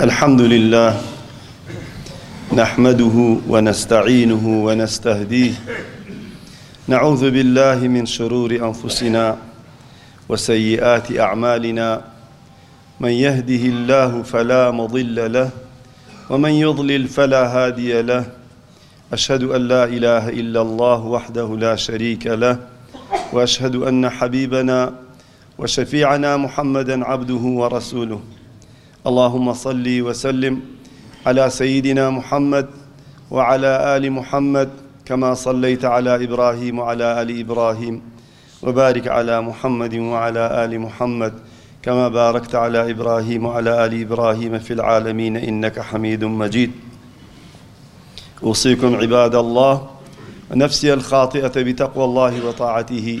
الحمد لله نحمده ونستعينه ونستهديه نعوذ بالله من شرور أنفسنا وسيئات أعمالنا من يهده الله فلا مضل له ومن يضلل فلا هادي له أشهد أن لا إله إلا الله وحده لا شريك له وأشهد أن حبيبنا وشفيعنا محمدا عبده ورسوله اللهم صل وسلم على سيدنا محمد وعلى آل محمد كما صليت على إبراهيم وعلى آل إبراهيم وبارك على محمد وعلى آل محمد كما باركت على إبراهيم وعلى آل إبراهيم في العالمين إنك حميد مجيد أوصيكم عباد الله نفسي الخاطئة بتقوى الله وطاعته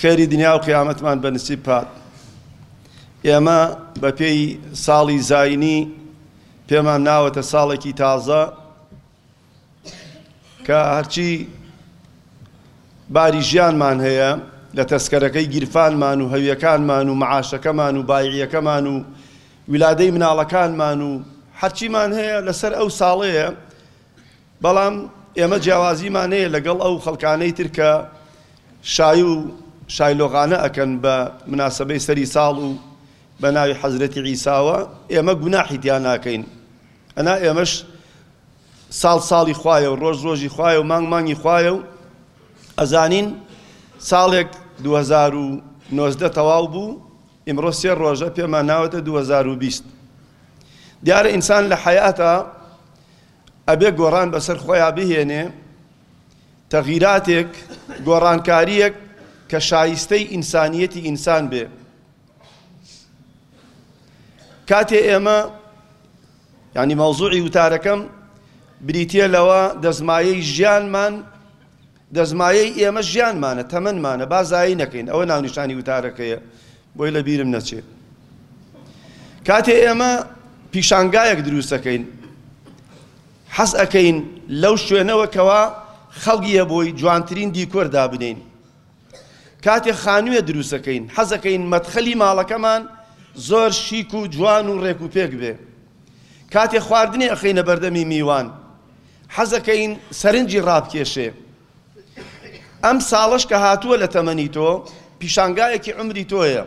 خێری دنیاو قیامەتمان بە نسیب کات ئێمە بە پێی ساڵی زاینی پێمان ناوەتە ساڵێکی تازە کە هەرچی باری ژیانمان هەیە لە تەسکەرەکەی گیرفانمان و هەویەکانمان و معاشەکەمان و بایعیەکەمان و ویلادەی مناڵەکانمان و هەرچیمان هەیە لەسەر ئەو ساڵەیە بەڵام ئێمە جیاوازیمان هەیە لەگەڵ ئەو خەڵکانەی تر کە شای و شایلۆغانە ئەکەن بە مناسبەی سەری ساڵ و بە ناوی حەزرەتی عیساوە ئێمە گوناحی تیا ناکەین ئەنا ئێمەش ساڵ ساڵی خوایە و ڕۆژ ڕۆژی خوایە و مانگ مانگی خوایە و ئەزانین ساڵێک 2019 تەواو بوو ئیمڕۆ سێ ڕۆژە پێمان ناوەتە 2020 دیارە ئینسان لە حەیاتە ئەبێ گۆڕان بەسەر خۆیا بهێنێ، تەغیراتێک، گۆڕانکارییەک کە شایستەی ئینسانییەتی ئینسان بێ. کاتێ ئێمە یعنی مەوزوعی وتارەکەم بریتیە لەوە دەزمایەی ژیانمان دەستمایەی ئێمە ژیانمانە، تەمەنمانە، با زایی نەکەین، ئەوە ناونیشانی وتارەکەیە، بۆی لە بیرم نەچێ. کاتێ ئێمە پیشانگایەک دروست ئەکەین، حەز ئەکەین لەو شوێنەوە کەوا خەڵک یە بۆی جوانترین دیکۆر دابنێین. کاتێ خانووێ دروست ئەکەین، حەز ئەکەین مەدخەلی ماڵەکەمان زۆر شیک و جوان و ڕێک و پێک بێ. کاتێ خواردنێ ئەخەینە بەردەمی میوان، حەزەکەین سەرنجی ڕابکێشێ ئەم ساڵەش کە هاتووە لە تەمەنی تۆ پیشانگایەکی عمری تۆیە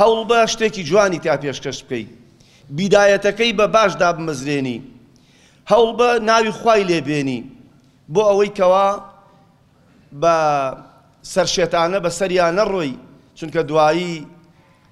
هەوڵبە شتێکی جوانی تا پێشکەش بکەی بیدایەتەکەی بە باش دابمەزرێنی هەوڵبە ناوی خوای لێبێنی بۆ ئەوەی کەوا بە سەرشێتانە بە سەریان نەڕۆی چونکە دوایی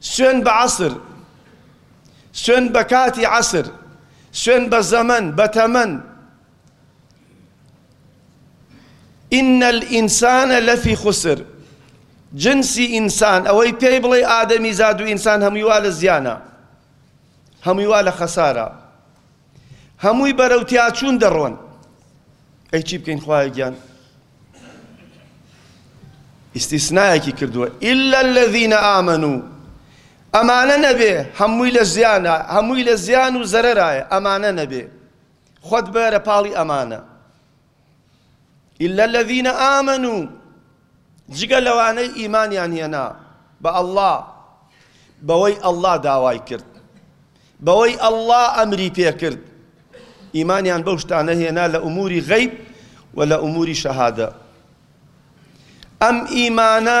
سوێند بە عەسر، سوێند بە کاتی عەسر، سوێند بە زەمەن، بە تەمەن. ان الانسان لفی خسر جنسی ئینسان ئەوەی پێی بڵێ ئادەمی زاد و ئینسان هەمووی وا لە زیانە هەمووی وا لە خەسارە هەمووی بەرەو تیاچوون دەڕۆن ئەی چی بکەین خوایە گیان ئیسیسنایەکی کردووە ئللا الذینە ئامن و ئەمانە نەبێ هەمووی لە زیانە هەمووی لە زیان و زەرەرایە ئەمانە نەبێ خۆت بەرە پاڵی ئەمانە الا الذین آمنو جگە لەوانەی ئیمانیان هێنا بە ئەڵڵا بەوەی ئەڵڵا داوای کرد بەوەی ئەڵڵا ئەمری پێکرد ئیمانیان بەو شتانە هێنا لە ئوموری غەیب و لە ئوموری شەهادە ئەم ئیمانە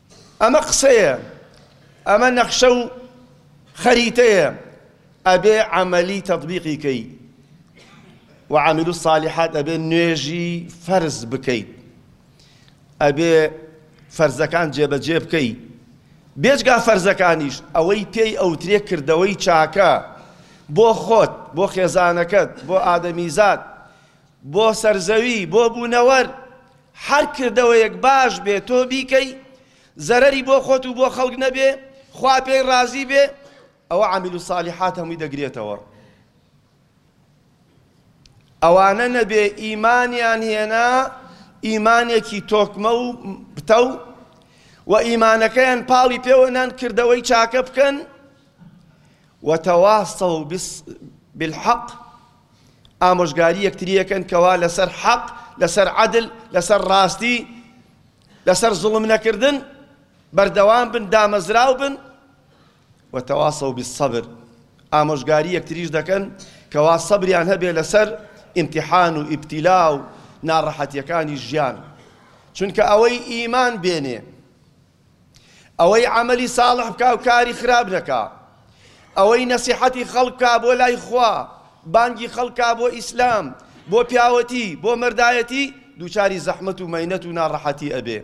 ئەمە قسەیە ئەمە نەخشە و خەریتەیە ئەبێ عەمەلی تەتبیقی کەی وعاملو الصالحات ئەبێ نوێژی فەرز بکەیت ئەبێ فەرزەکان جێبەجێ بکەی بێجگا فەرزەکانیش ئەوەی پێی ئەوترێ کردەوەی چاکە بۆ خۆت بۆ خێزانەکەت بۆ ئادەمیزاد بۆ سەرزەوی بۆ بونەوەر هەر کردەوەیەک باش بێ تۆ بیکەی زەرەری بۆ خۆت و بۆ خەڵک نەبێ خوا پێی ڕازی بێ ئەوە عامل و صالحات هەمووی دەگرێتەوە ئەوانە نەبێ ئیمانیان هێنا ئیمانێکی تۆکمە و بتە و و ئیمانەکەیان پاڵی پێوەنان کردەوەی چاکە بکەن وتواصوا بالحق ئامۆژگاری یەکتری ئەکەن کەوا لەسەر حەق لەسەر عەدل لەسەر ڕاستی لەسەر زوڵم نەکردن بەردەوام بن دامەزراو بن وتواصوا بالصبر ئامۆژگاری یەکتریش دەکەن کەوا سەبریان هەبێ لەسەر ئیمتیحان و ئیبتیلا و ناڕەحەتیەکانی ژیان چونکە ئەوەی ئیمان بێنێ ئەوەی عەمەلی ساڵح بکا و کاری خراپ نەکا، ئەوەی نەسیحەتی خەڵک بکا بۆ لای خوا، بانگی خەڵک کا بۆ ئیسلام، بۆ پیاوەتی، بۆ مەردایەتی، دووچاری زەحمەت و مەینەت و ناڕەحەتی ئەبێ.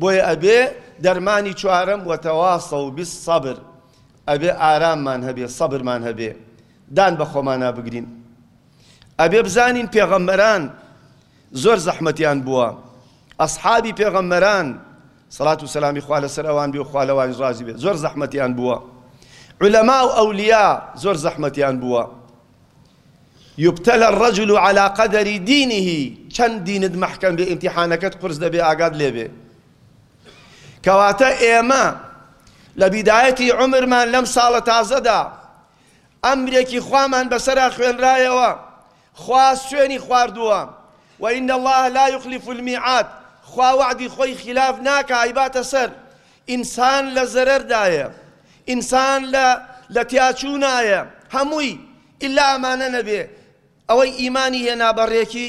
بۆیە ئەبێ دەرمانی چوارەم وتواصوا بالصبر ئەبێ ئاراممان هەبێ، سەبرمان هەبێ، دان بە خۆمانا بگرین. ئەبێ بزانین پێغەمبەران زۆر زەحمەتیان بووە، ئەسحابی پێغەمبەران سەڵات و سەلامی خوا لەسەر ئەوان بێ و خوا لەوانیش ڕازی بێت زۆر زەحمەتیان بووە علەما و ئەولیا زۆر زەحمەتیان بووە یبتلى الرجل على قدر دینه چەند دینت مەحکەم بێ ئیمتیحانەکەت قرس دەبێ ئاگات لێبێ کەواتە ئێمە لە بیدایەتی عمرمان لەم ساڵە تازەدا ئەمرێکی خوامان بەسەرا خوێنرایەوە خوا سوێنی خواردووە، و ان اللە لا یخلف المیعاد، خوا وەعدی خۆی خیلاف ناکا، ئەیباتە سەر، ئینسان لە زەرەردایە، ئینسان لە لە تیاچوونایە، هەمووی، ئیلا ئەمانە نەبێ، ئەوەی ئیمانی هێنا بە ڕێکی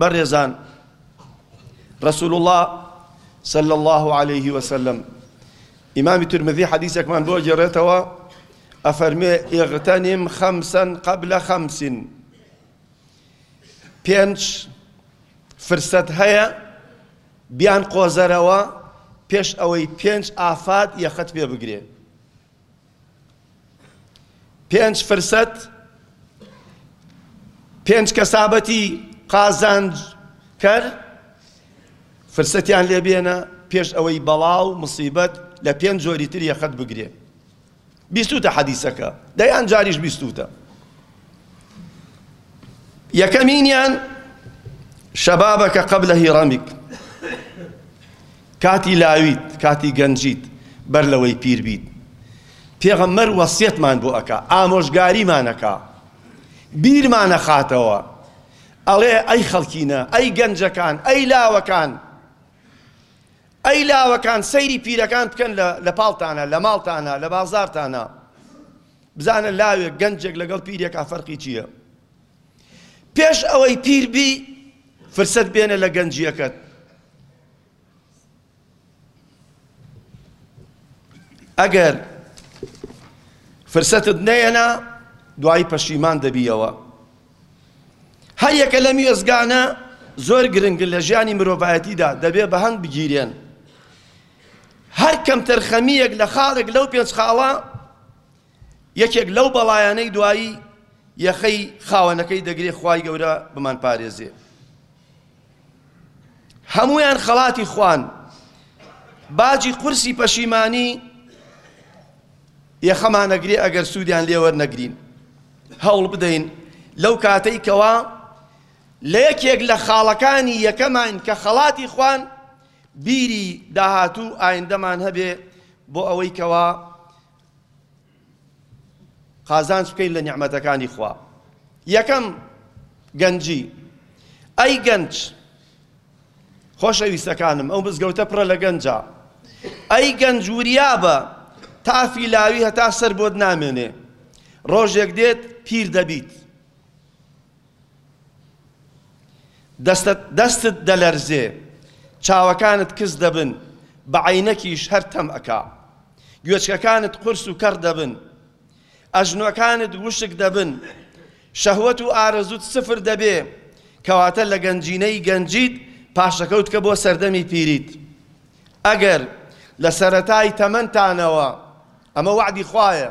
بەڕێزان رسول اللە صلی اللە علیه وسلم ئیمامی ترمذی حەدیثێکمان بۆ گێڕێتەوە ئەفەرمێ ئێغتەنیم خەمسەن قبلە خەمسین پێنج فرسەت هەیە بیان قۆزەرەوە پێش ئەوەی پێنج ئافات یەخەت پێ بگرێ پێنج فرسەت پێنج کەسابەتی قازانجکەر فرسەتیان لێ بێنە پێش ئەوەی بەڵا و مصیبەت لە پێنج جۆری تر یەخەت بگرێ بیستوتە حەدیسەکە دەیان جاریش بیستوتە یەکەمینیان شەبابەکە قبل هیڕەمیک کاتی لاویت کاتی گەنجیت بەر لەوەی پیر بیت پێغەمبەر وەسیەتمان بۆ ئەکا ئامۆژگاریمان ئەکا بیرمان ئەخاتەوە ئەڵێ ئەی خەڵکینە ئەی گەنجەکان ئەی لاوەکان ئەی لاوەکان سەیری پیرەکان بکەن لە پاڵتانە لە ماڵتانە لە بازارتانە بزانە لاوێک گەنجێک لەگەڵ پیرێکا فەرقی چییە پێش ئەوەی پیربی فرسەت بێنە لە گەنجیەکەت ئەگەر فرسەتت نەیەنا دوایی پەشیمان دەبیەوە هەر یەکە لەم وێزگانە زۆر گرنگن لە ژیانی مرۆڤایەتیدا دەبێ بە هەند بگیرێن هەر کەم تەرخەمیەک لە خاڵێک لەو پێنج خاڵە یەکێک لەو بەڵایانەی دوایی یەخەی خاوەنەکەی دەگرێ خوای گەورە بمان پارێزێ هەموویان خەڵاتی خوان باجی قورسی پەشیمانی یەخەمانەگرێ ئەگەر سوودیان لێوەرنەگرین هەوڵ بدەین لەو کاتەی کەوا لە یەکێک لە خاڵەکانی یەکەمان کە خەڵاتی خوان بیری داهاتوو ئایندەمان هەبێ بۆ ئەوەی کەوا قازانج بکەین لە نیعمەتەکانی خوا یەکەم گەنجی ئەی گەنج خۆشەویستەکانم ئەو مزگەوتە پڕە لە گەنجە ئەی گەنج وریابە تافی لاوی هەتا سەر بۆت نامێنێ ڕۆژێک دێت پیر دەبیت دەستت دەلەرزێ، چاوەکانت کز دەبن، بە عەینەکیش هەر تەم ئەکا. گوێچکەکانت قورس و کەڕ دەبن. ئەژنۆکانت وشک دەبن. شەهوەت و ئارەزووت سفر دەبێ. کەواتە لە گەنجینەی گەنجیت پاشەکەوتکە بۆ سەردەمی پیریت. ئەگەر لە سەرەتای تەمەنتانەوە، ئەمە وەعدی خوایە،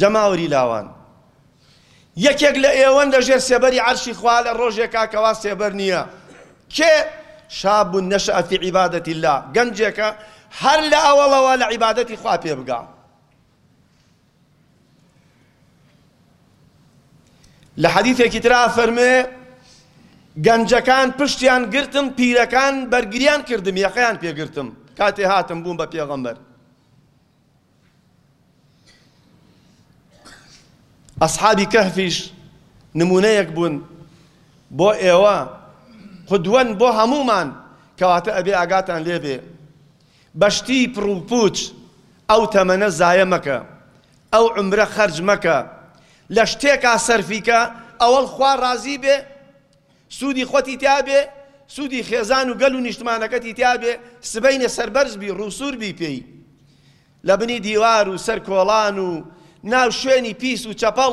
جەماوەری لاوان، یەکێک لە ئێوەن لە ژێر سێبەری عەرشی خوا لە ڕۆژێکا کەوا سێبەر نییە. کێ؟ شاب نشأ فی عبادة اللە، گەنجێکە هەر لە ئەوەڵەوە لە عیبادەتی خوا پێبگا. لە حەدیثێکی ترا فەرمێ گەنجەکان پشتیان گرتم پیرەکان بەرگریان کردم یەقەیان پێگرتم کاتێ هاتم بووم بە پێغەمبەر ئەسحابی کەهفیش نمونەیەک بوون بۆ ئێوە قدوەن بۆ هەمومان کەواتە ئەبێ ئاگاتان لێبێ بەشتی پڕوپوچ ئەو تەمەنە زایە مەکە ئەو عمرە خەرج مەکە لە شتێکا سەرفیکە ئەوەڵ خوا ڕازی بێ سودی خۆتی تیا بێ سودی خێزان و گەل و نیشتمانەکەتی تیا بێ سبەینێ سەربەرز بی ڕووسور بی پێی لە بنی دیوار و سەر کۆڵان و ناو شوێنی پیس و چەپەڵ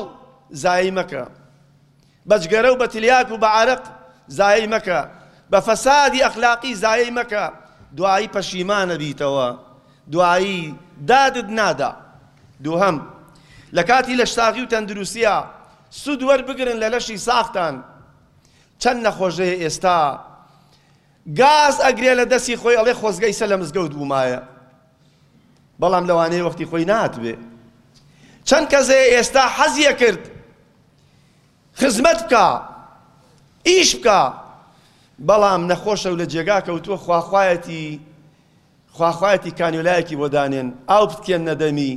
زایی مەکە بەجگەرە و بە تلیاک و بە عرق زایی مەکە بە فەسادی ئەخلاقی زایی مەکە دوایی پەشیمانە بیتەوە دوایی دادت نادا دووهم لە کاتی لەشساغی و تەندروستیە سود وەربگرن لە لەشی ساختان. چەند نەخۆشهەیە ئێستا گاز ئەگرێ لە دەستی خۆی ئەڵێ خۆزگەی سە لە مزگەوت بوومایە بەڵام لەوانەیە وەختی خۆی ناتبێ چەند کەزەیە ئێستا حەزیە کرد خزمەت بکە ئیش بکە بەڵام نەخۆشە و لە جێگا کەوتووە خواخوایەتی خواخوایەتی کانیۆلایەکی بۆ دانێن، ئاو بتکێننە دەمی،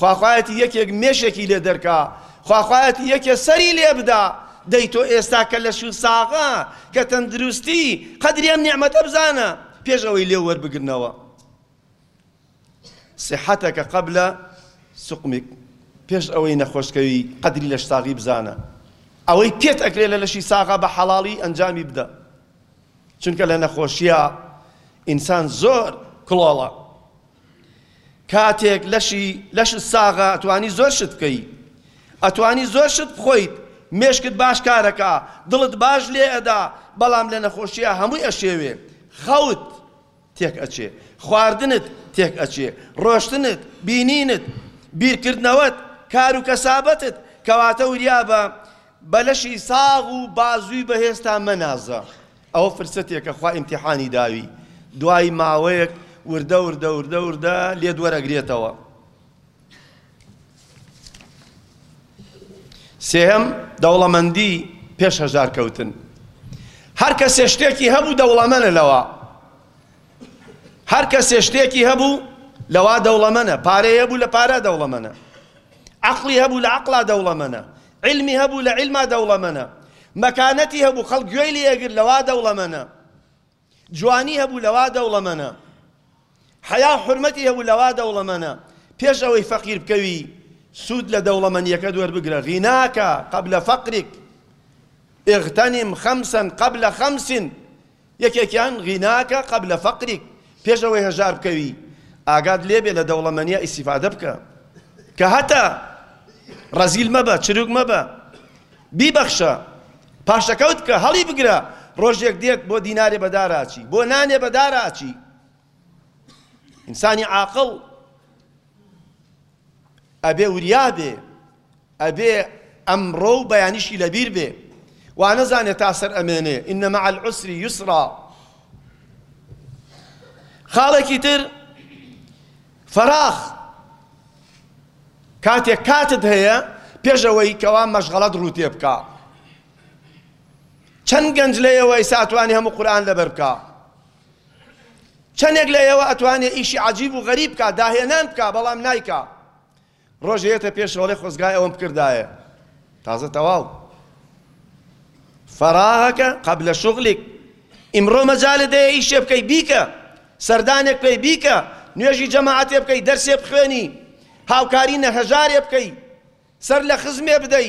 خواخوایەتی یەکێک مێشێکی لێ دەرکا، خواخوایەتی یەکێ سەری لێ بدا، دەی تۆ ئێستا کە لەش و ساغە، کە تەندروستی، قەدری ئەم نیعمەتە بزانە، پێش ئەوەی لێو وەربگرنەوە. صحتک قبل سقمک، پێش ئەوەی نەخۆشکەوی، قەدری لەشساغی بزانە، ئەوەی پێت ئەکرێ لە لەشی ساغا بە حەڵاڵی ئەنجامی بدە. چونکە لە نەخۆشیا ئینسان زۆر کڵۆڵە کاتێک لەشی لەش ساغە توانی زۆر شت بکەی ئەتوانی زۆر شت بخۆیت مێشکت باش کارەکە دڵت باش لێ ئەدا بەڵام لە نەخۆشیە هەمووی ئەشێوێ خەوت تێک ئەچێ خواردنت تێک ئەچێ ڕۆشتنت بینینت بیرکردنەوەت کار و کەسابەتت کەواتە وریابە بە لەشی ساغ و بازوی بەهێزتا مەنازە ئەوە فرسەتێکە خوا ئیمتیحانی داوی دوای ماوەیەک وردە وردە وردە وردە لێت وەرەگرێتەوە سێهەم دەوڵەمەندی پێش هەژار کەوتن هەر کەسێ شتێکی هەبوو دەوڵەمەنە لەوە هەر کەسێ شتێکی هەبوو لەوا دەوڵەمەنە پارەیە بوو لە پارە دەوڵەمەنە عقلی هەبوو لە عقلا دەوڵەمەنە عیلمی هەبوو لە عیلما دەوڵەمەنە مەکانەتی هەبوو خەڵک گوێی لێ ئەگرت لەوا دەوڵەمەنە جوانی هەبوو لەوا دەوڵەمەنە حەیا و حورمەتی هەبوو لەوا دەوڵەمەنە پێش ئەوەی فەقیر بکەوی سوود لە دەوڵەمەنیەکەت وەربگرە غیناکە قبل فەقرک اغتنم خمسا قبل خمس یەکێکیان غیناکە قبل فقرک، پێش ئەوەی هەژار بکەوی ئاگات لێبێ لە دەوڵەمەنیا ئیستیفادە بکە کە هەتە، ڕەزیل مەبە چروک مەبە بیبەخشە پاشەکەوت بکە هەڵی بگرە ڕۆژێک دێت بۆ دینارێ بەدار ئاچی بۆ نانێ بەدار ئاچی ئینسانی عاقڵ ئەبێ وریابێ ئەبێ ئەمڕۆ و بەیانیشی لەبیر بێ وانەزانێ تا سەر ئەمێنێ ان مع العسر یسرا خاڵێکی تر فەراغ کاتێک کاتت هەیە پێش ئەوەی کەوا مەشغەڵەت ڕوو تێ بکە چەند گەنج لە ئێوە ئیساتوانی هەموو قورآن لەبەر بکە چەندێک لە ئێوە ئەتوانێ ئیشی عجیب و غەریب بکە داهێنان بکە بەڵام نایکە ڕۆژێ یەتە پێشەوە ڵێ خۆزگای ئەوەم بکردایە تازە تەواو فەراغەکە قبل شغلك ئیمڕۆ مەجالت هەیە ئیشێ بکەی بیکە سەردانێک پێی بیکە نوێژی جەماعەتێ بکەی دەرسێ بخوێنی هاوکاری نەهەژارێ بکەی سەر لە خزمێ بدەی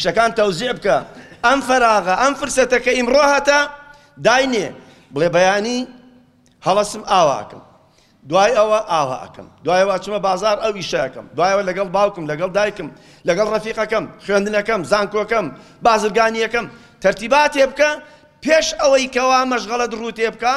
شتەکان تەوزیع بکە ئەم فەراغە ئەم فرسەتە کە ئیمڕۆ هەتە داینێ بڵێ بەیانی هەڵەسم ئاوا ئەکەم دوای ئەوە ئاوا ئەکەم دوایەوە چمە بازار ئەو ئیشەکەم دوایەوە لەگەڵ باوکم لەگەڵ دایکم لەگەڵ ڕەفیقەکەم خوێندنەکەم زانکۆکەم بازرگانیەکەم تەرتیباتێ بکە پێش ئەوەی کەوا مەشغەڵەت ڕووتێ بکە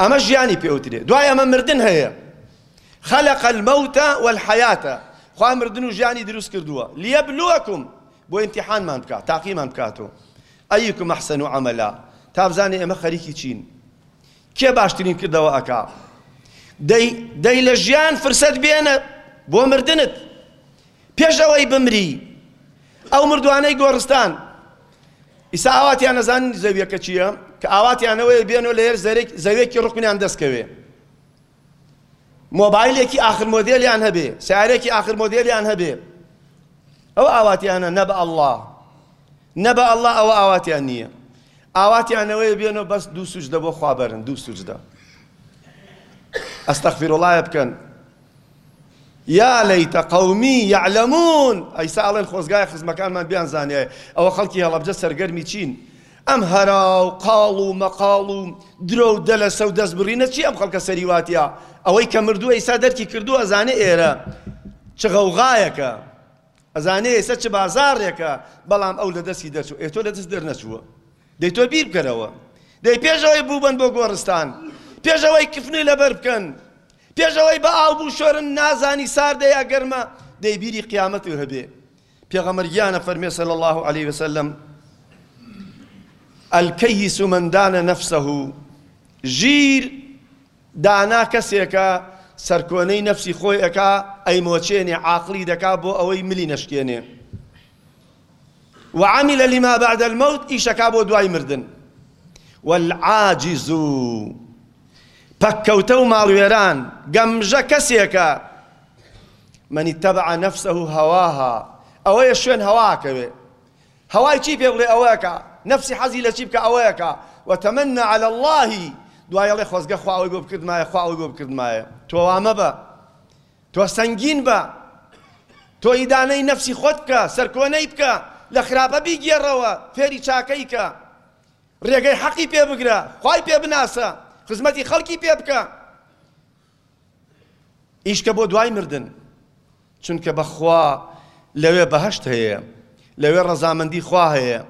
ئەمە ژیانی پێ وترێ دوای ئەمە مردن هەیە خلق الموت والحیاة خوا مردن و ژیانی دروست کردووە لیبلوکم بۆ امتحانمان بکات تاقیمان بکاتەوە ئەیکم احسن عملا تا بزانێ ئێمە خەریکی چین کێ باشترین کردەوە ئەکا دەی دەی لە ژیان فرسەت بێنە بۆ مردنت پێش ئەوەی بمری ئەو مردوانەی گۆڕستان ئیسا ئاواتیان نەزانی زەویەکە چییە، کە ئاواتیان ئەوەیە بێنەوە لەێر زەرێک زەوێکی ڕوقمیان دەست کەوێ. مۆبایلێکی ئاخر مۆدێلیان هەبێ، سیارێکی ئاخر مۆدێلیان هەبێ. ئەو ئاواتیانە نە بە ئەڵڵا، نە بە ئەڵڵا ئەوە ئاواتیان نییە. ئاواتیانەوەی بێنەوە بەس دوو سوجدە بۆ خوا بەرن، دوو سوجدە. ئەستەغفرڵڵایە بکەن. یا لیت قومی یعلمون ئیسا ئەڵێن خۆزگایە خزمەکانمان بیانزانیایە ئەوە خەڵکی هەڵەبجە سەرگەرمی چین ئەم هەرا و قاڵ و مەقاڵ و درۆ و دەلەسە و دەستبڕینە چی ئەم خەڵکە سەری واتیە ئەوەی کە مردووە ئیسا دەرکی کردووە ئەزانێ ئێرە چ غەوغایەکە ئەزانێ ئێستا چ بازاڕێکە بەڵام ئەو لە دەستی دەرچوو ئێ تۆ لە دەست دەرنەچووە دەی تۆ بیر بکەرەوە دەی پێشەوەی بووبن بۆ گۆڕستان پێشەوەی کفنی لەبەر بکەن پێشەوەی بە ئاو بوو شۆرن نازانی ساردە یا گەرمە دەی بیری قیامەت و هەبێ پێغەمەر گیانە فەرمێ صلی الله علیه وسلم الکیس من دان نفسه ژیر دانا کەسێکە سەرکۆنەی نەفسی خۆی ئەکا ئەیمۆچێنێ عاقڵی دەکا بۆ ئەوەی ملی نەشکێنێ وعمل لما بعد الموت ئیشەکا بۆ دوای مردن والعاجز پەککەوتە و ماڵوێران گەمژە کەسێکە من اتبع نفسه هواها ئەوەیە شوێن هەواکەوێ هەوای چی پێ بڵێ ئەوەکا نەفسی حەزی لە چی بکا ئەوەکا و تمنی علی اللە دوای ئەڵێ خۆزگە خوا ئەوەی بۆ بکردمایە خوا ئەوەی بۆ بکردمایە تۆ وا مەبە تۆ سەنگین بە تۆ ئیدانەی نەفسی خۆت بکە سەرکۆنەی بکە لە خراپە بیگێڕەوە فێری چاکەی کە ڕێگەی حەقی پێ بگرە خوای پێ بناسە خزمەتی خەڵکی پێ بکە ئیش کە بۆ دوای مردن چونکە بەخوا لەوێ بەهشت هەیە لەوێ ڕەزامەندی خوا هەیە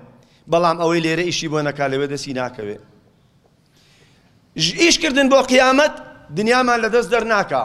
بەڵام ئەوەی لێرە ئیشی بۆ نەکا لەوێ دەسی ناکەوێ ئیشکردن بۆ قیامەت دنیامان لەدەست دەرناکە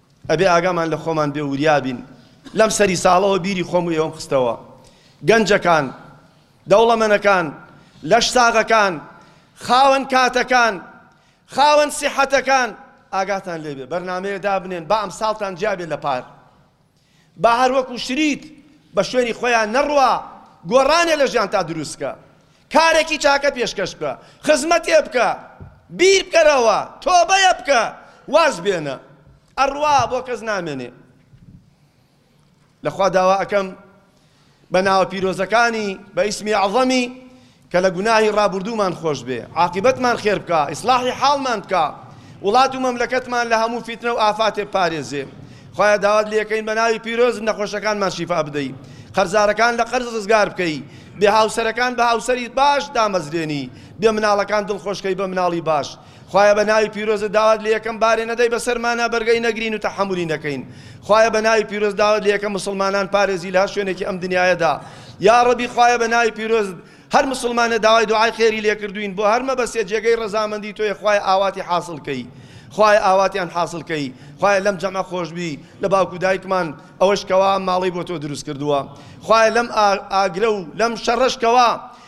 ئەبێ ئاگامان لە خۆمان بێ و وریا بین. لەم سەری ساڵەوە بیری خۆم و ئێوەم خستەوە. گەنجەکان، دەوڵەمەنەکان، لەش ساغەکان، خاوەن کاتەکان، خاوەن سیحەتەکان، ئاگاتان لێ بێ، بەرنامەیە دابنێن با ئەمساڵتان جیا بێ لە پار. با هەر وەکو شریت بە شوێنی خۆیان نەڕوا، گۆڕانێ لە ژیانتا دروست بکە، کارێکی چاکە پێشکەش بکە، خزمەتێ بکە، بیر بکەرەوە، تۆبەیە بکە، واز بێنە. ئەڕوا بۆ کەس نامێنێ. لە خوا داوا ئەکەم بە ناوە پیرۆزەکانی بە ئیسمی ئەعزەمی کە لە گوناهی ڕابوردوومان خۆش بێ عاقیبەتمان خێر بکا ئیسلاحی حاڵمان بکا وڵات و مەملەکەتمان لە هەموو فیتنە و ئافاتێ پارێزێ خوایە داوات لێکەین بە ناوی پیرۆز نەخۆشەکانمان شیفا بدەی قەرزارەکان لە قەرز ڕزگار بکەی بێ هاوسەرەکان بە هاوسەری باش دامەزرێنی بێ مناڵەکان دڵخۆشکەی بە مناڵی باش خوایە بە ناوی پیرۆزت داوات لە یەکەم بارێ نەدەی بەسەرمانا بەرگەی نەگرین و تەحەمولی نەکەین خوایە بە ناوی پیرۆزت داوات لە یەکەم مسوڵمانان پارێزی لە هەر شوێنێکی ئەم دنیایەدا یا ڕەبی خوایە بە ناوی پیرۆزت هەر مسوڵمانە داوای دوعای خێری لێ کردوین بۆ هەر مەبەستێ جێگەی ڕەزامەندی تۆیە خوایە ئاواتی حاصل کەی خوای ئاواتیان حاصل کەی خوای لەم جەمە خۆشببی لە باوکو دایکمان ئەوەش کەوا ماڵی بۆ تۆ دروست کردووە خوای لەم ئاگرە و لەم شەڕشکەوە